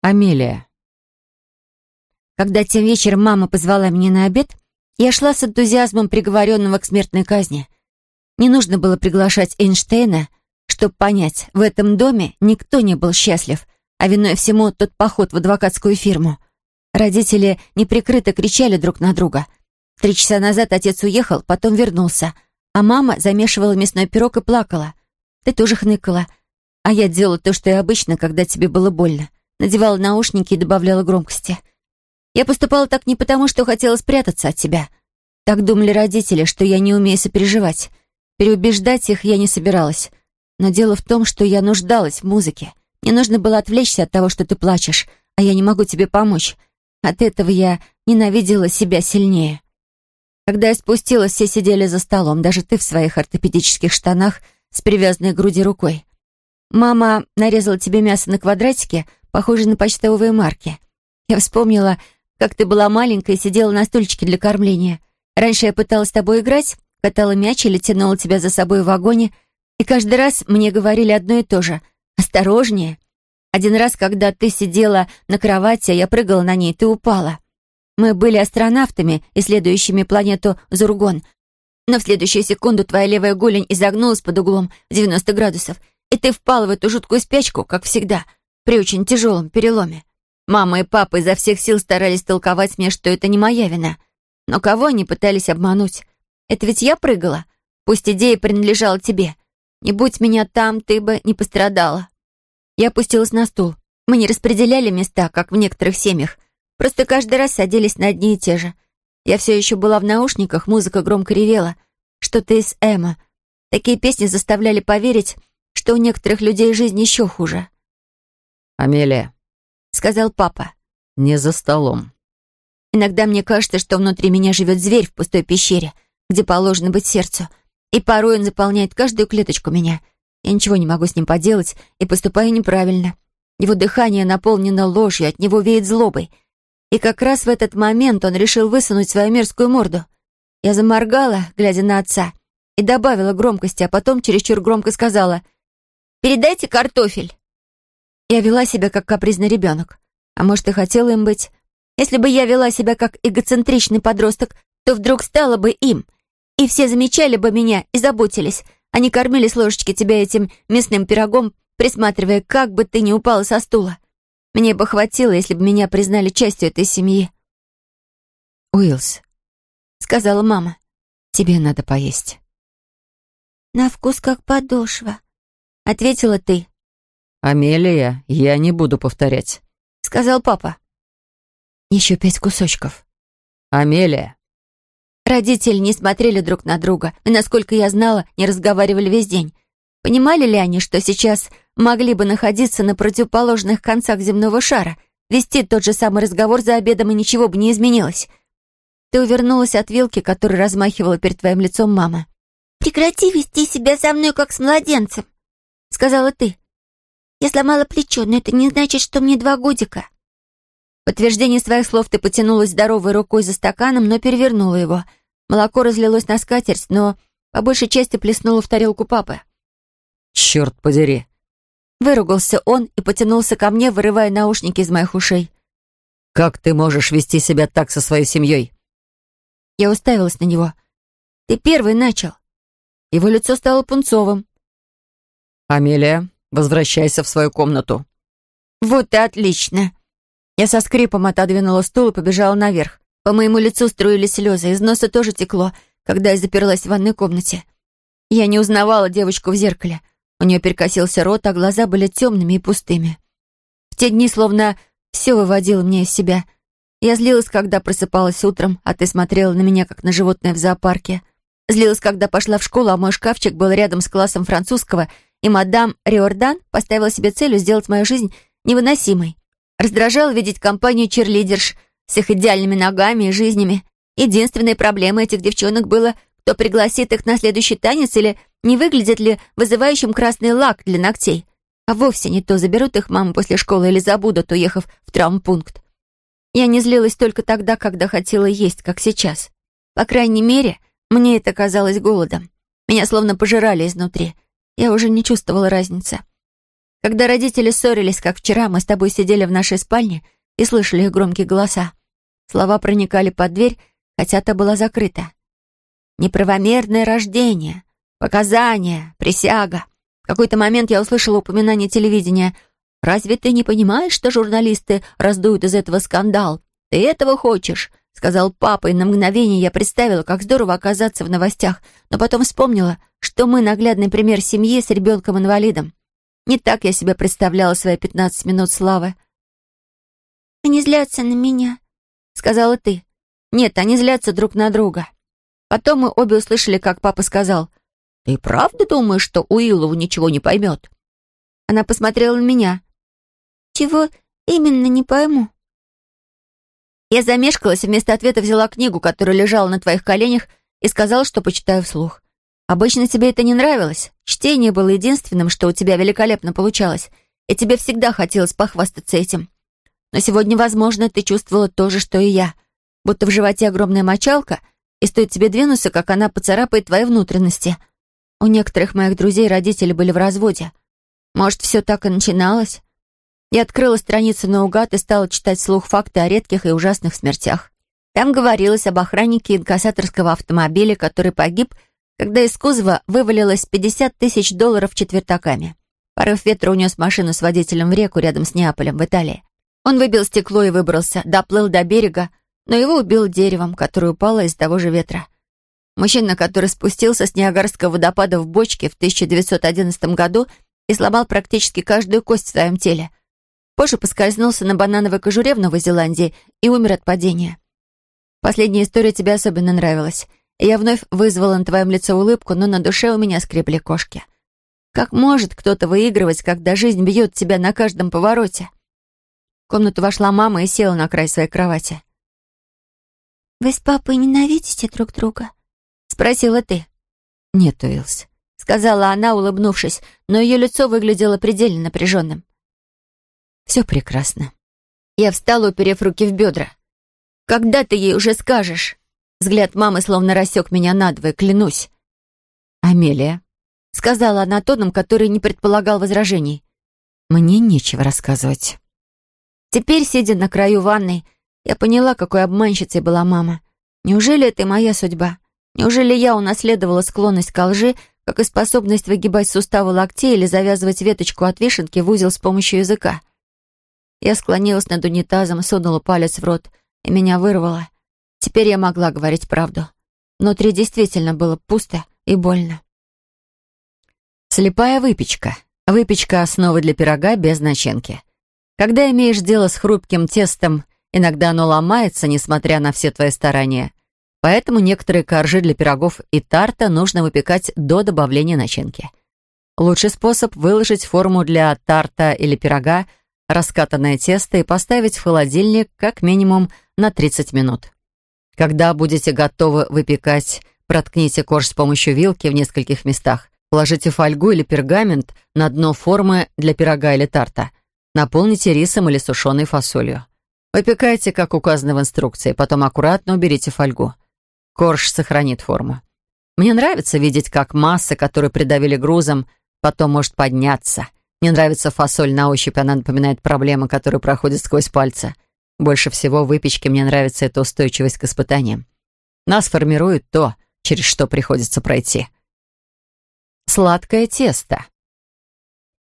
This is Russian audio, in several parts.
Амелия. Когда тем вечером мама позвала меня на обед, я шла с энтузиазмом приговоренного к смертной казни. Не нужно было приглашать Эйнштейна, чтобы понять, в этом доме никто не был счастлив, а виной всему тот поход в адвокатскую фирму. Родители неприкрыто кричали друг на друга. Три часа назад отец уехал, потом вернулся, а мама замешивала мясной пирог и плакала. Ты тоже хныкала. А я делала то, что и обычно, когда тебе было больно надевала наушники и добавляла громкости. Я поступала так не потому, что хотела спрятаться от тебя. Так думали родители, что я не умею сопереживать. Переубеждать их я не собиралась. Но дело в том, что я нуждалась в музыке. Мне нужно было отвлечься от того, что ты плачешь, а я не могу тебе помочь. От этого я ненавидела себя сильнее. Когда я спустилась, все сидели за столом, даже ты в своих ортопедических штанах с привязанной к груди рукой. «Мама нарезала тебе мясо на квадратики», Похоже на почтовые марки. Я вспомнила, как ты была маленькая и сидела на стульчике для кормления. Раньше я пыталась с тобой играть, катала мяч или тянула тебя за собой в вагоне, и каждый раз мне говорили одно и то же — «Осторожнее». Один раз, когда ты сидела на кровати, а я прыгала на ней, ты упала. Мы были астронавтами, исследующими планету Зургон, но в следующую секунду твоя левая голень изогнулась под углом в 90 градусов, и ты впала в эту жуткую спячку, как всегда — при очень тяжелом переломе. Мама и папа изо всех сил старались толковать мне, что это не моя вина. Но кого они пытались обмануть? Это ведь я прыгала. Пусть идея принадлежала тебе. Не будь меня там, ты бы не пострадала. Я опустилась на стул. Мы не распределяли места, как в некоторых семьях. Просто каждый раз садились на одни и те же. Я все еще была в наушниках, музыка громко ревела. Что-то из Эма. Такие песни заставляли поверить, что у некоторых людей жизнь еще хуже. «Амелия», — сказал папа, — «не за столом». Иногда мне кажется, что внутри меня живет зверь в пустой пещере, где положено быть сердцу, и порой он заполняет каждую клеточку меня. Я ничего не могу с ним поделать и поступаю неправильно. Его дыхание наполнено ложью, от него веет злобой. И как раз в этот момент он решил высунуть свою мерзкую морду. Я заморгала, глядя на отца, и добавила громкости, а потом чересчур громко сказала «Передайте картофель». Я вела себя как капризный ребенок. А может, и хотела им быть. Если бы я вела себя как эгоцентричный подросток, то вдруг стала бы им. И все замечали бы меня и заботились. Они кормили с ложечки тебя этим мясным пирогом, присматривая, как бы ты не упала со стула. Мне бы хватило, если бы меня признали частью этой семьи. «Уиллс», — сказала мама, — «тебе надо поесть». «На вкус как подошва», — ответила ты. «Амелия, я не буду повторять», — сказал папа. «Еще пять кусочков». «Амелия». Родители не смотрели друг на друга, и, насколько я знала, не разговаривали весь день. Понимали ли они, что сейчас могли бы находиться на противоположных концах земного шара, вести тот же самый разговор за обедом, и ничего бы не изменилось? Ты увернулась от вилки, которую размахивала перед твоим лицом мама. «Прекрати вести себя со мной, как с младенцем», — сказала ты. Я сломала плечо, но это не значит, что мне два годика». В подтверждение своих слов ты потянулась здоровой рукой за стаканом, но перевернула его. Молоко разлилось на скатерть, но по большей части плеснуло в тарелку папы. «Черт подери!» Выругался он и потянулся ко мне, вырывая наушники из моих ушей. «Как ты можешь вести себя так со своей семьей?» Я уставилась на него. «Ты первый начал». Его лицо стало пунцовым. «Амелия, Возвращайся в свою комнату». «Вот и отлично». Я со скрипом отодвинула стул и побежала наверх. По моему лицу струились слезы, из носа тоже текло, когда я заперлась в ванной комнате. Я не узнавала девочку в зеркале. У нее перекосился рот, а глаза были темными и пустыми. В те дни словно все выводило меня из себя. Я злилась, когда просыпалась утром, а ты смотрела на меня, как на животное в зоопарке. Злилась, когда пошла в школу, а мой шкафчик был рядом с классом французского — и мадам Риордан поставила себе целью сделать мою жизнь невыносимой. Раздражало видеть компанию черлидерш с их идеальными ногами и жизнями. Единственной проблемой этих девчонок было, кто пригласит их на следующий танец или не выглядит ли вызывающим красный лак для ногтей. А вовсе не то заберут их маму после школы или забудут, уехав в травмпункт. Я не злилась только тогда, когда хотела есть, как сейчас. По крайней мере, мне это казалось голодом. Меня словно пожирали изнутри — я уже не чувствовала разницы. Когда родители ссорились, как вчера, мы с тобой сидели в нашей спальне и слышали их громкие голоса. Слова проникали под дверь, хотя та была закрыта. «Неправомерное рождение», «Показания», «Присяга». В какой-то момент я услышала упоминание телевидения. «Разве ты не понимаешь, что журналисты раздуют из этого скандал? Ты этого хочешь?» — сказал папа, и на мгновение я представила, как здорово оказаться в новостях, но потом вспомнила, что мы наглядный пример семьи с ребенком-инвалидом. Не так я себе представляла свои пятнадцать минут славы. «Они злятся на меня», — сказала ты. «Нет, они злятся друг на друга». Потом мы обе услышали, как папа сказал, «Ты правда думаешь, что Уиллову ничего не поймет?» Она посмотрела на меня. «Чего именно не пойму?» Я замешкалась и вместо ответа взяла книгу, которая лежала на твоих коленях, и сказала, что почитаю вслух. Обычно тебе это не нравилось. Чтение было единственным, что у тебя великолепно получалось, и тебе всегда хотелось похвастаться этим. Но сегодня, возможно, ты чувствовала то же, что и я. Будто в животе огромная мочалка, и стоит тебе двинуться, как она поцарапает твои внутренности. У некоторых моих друзей родители были в разводе. Может, все так и начиналось? Я открыла страницу наугад и стала читать слух факты о редких и ужасных смертях. Там говорилось об охраннике инкассаторского автомобиля, который погиб когда из кузова вывалилось 50 тысяч долларов четвертаками. Порыв ветра унес машину с водителем в реку рядом с Неаполем в Италии. Он выбил стекло и выбрался, доплыл до берега, но его убил деревом, которое упало из того же ветра. Мужчина, который спустился с Ниагарского водопада в бочке в 1911 году и сломал практически каждую кость в своем теле. Позже поскользнулся на банановой кожуре в Новой Зеландии и умер от падения. Последняя история тебе особенно нравилась. Я вновь вызвала на твоем лице улыбку, но на душе у меня скребли кошки. Как может кто-то выигрывать, когда жизнь бьет тебя на каждом повороте? В комнату вошла мама и села на край своей кровати. «Вы с папой ненавидите друг друга?» — спросила ты. «Нет, Уилс», — сказала она, улыбнувшись, но ее лицо выглядело предельно напряженным. «Все прекрасно». Я встала, уперев руки в бедра. «Когда ты ей уже скажешь?» Взгляд мамы словно рассек меня надвое, клянусь. «Амелия», — сказала она тоном, который не предполагал возражений, — «мне нечего рассказывать». Теперь, сидя на краю ванной, я поняла, какой обманщицей была мама. Неужели это и моя судьба? Неужели я унаследовала склонность к лжи, как и способность выгибать суставы локтей или завязывать веточку от вишенки в узел с помощью языка? Я склонилась над унитазом, сунула палец в рот, и меня вырвало. Теперь я могла говорить правду. Внутри действительно было пусто и больно. Слепая выпечка. Выпечка — основа для пирога без начинки. Когда имеешь дело с хрупким тестом, иногда оно ломается, несмотря на все твои старания. Поэтому некоторые коржи для пирогов и тарта нужно выпекать до добавления начинки. Лучший способ — выложить форму для тарта или пирога, раскатанное тесто и поставить в холодильник как минимум на 30 минут. Когда будете готовы выпекать, проткните корж с помощью вилки в нескольких местах. Положите фольгу или пергамент на дно формы для пирога или тарта. Наполните рисом или сушеной фасолью. Выпекайте, как указано в инструкции, потом аккуратно уберите фольгу. Корж сохранит форму. Мне нравится видеть, как масса, которую придавили грузом, потом может подняться. Мне нравится фасоль на ощупь, она напоминает проблемы, которые проходят сквозь пальцы. Больше всего в выпечке мне нравится эта устойчивость к испытаниям. Нас формирует то, через что приходится пройти. Сладкое тесто.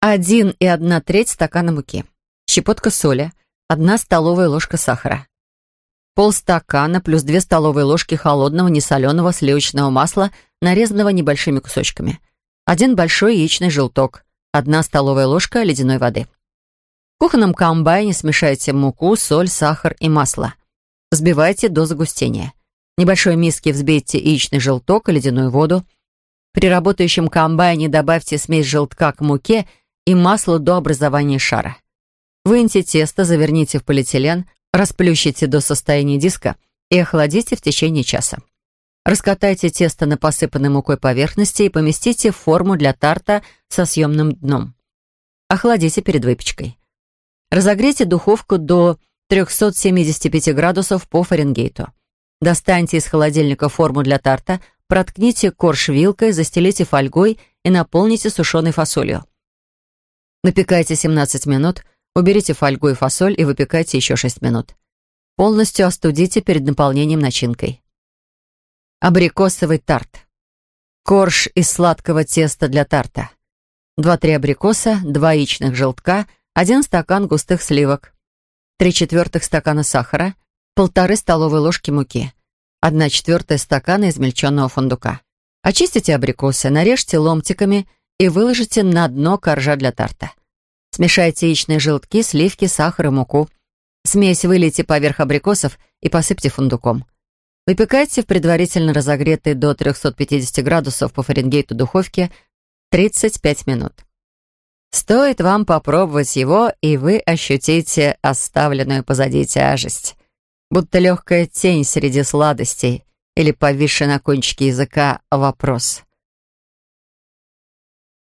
Один и одна треть стакана муки. Щепотка соли. Одна столовая ложка сахара. Полстакана плюс две столовые ложки холодного несоленого сливочного масла, нарезанного небольшими кусочками. Один большой яичный желток. Одна столовая ложка ледяной воды кухонном комбайне смешайте муку, соль, сахар и масло. Взбивайте до загустения. В небольшой миске взбейте яичный желток и ледяную воду. При работающем комбайне добавьте смесь желтка к муке и маслу до образования шара. Выньте тесто, заверните в полиэтилен, расплющите до состояния диска и охладите в течение часа. Раскатайте тесто на посыпанной мукой поверхности и поместите в форму для тарта со съемным дном. Охладите перед выпечкой. Разогрейте духовку до 375 градусов по Фаренгейту. Достаньте из холодильника форму для тарта, проткните корж вилкой, застелите фольгой и наполните сушеной фасолью. Напекайте 17 минут, уберите фольгу и фасоль и выпекайте еще 6 минут. Полностью остудите перед наполнением начинкой. Абрикосовый тарт. Корж из сладкого теста для тарта. 2-3 абрикоса, 2 яичных желтка – один стакан густых сливок, три четвертых стакана сахара, полторы столовые ложки муки, одна четвертая стакана измельченного фундука. Очистите абрикосы, нарежьте ломтиками и выложите на дно коржа для тарта. Смешайте яичные желтки, сливки, сахар и муку. Смесь вылейте поверх абрикосов и посыпьте фундуком. Выпекайте в предварительно разогретой до 350 градусов по Фаренгейту духовке 35 минут. Стоит вам попробовать его, и вы ощутите оставленную позади тяжесть, будто легкая тень среди сладостей или повисший на кончике языка вопрос.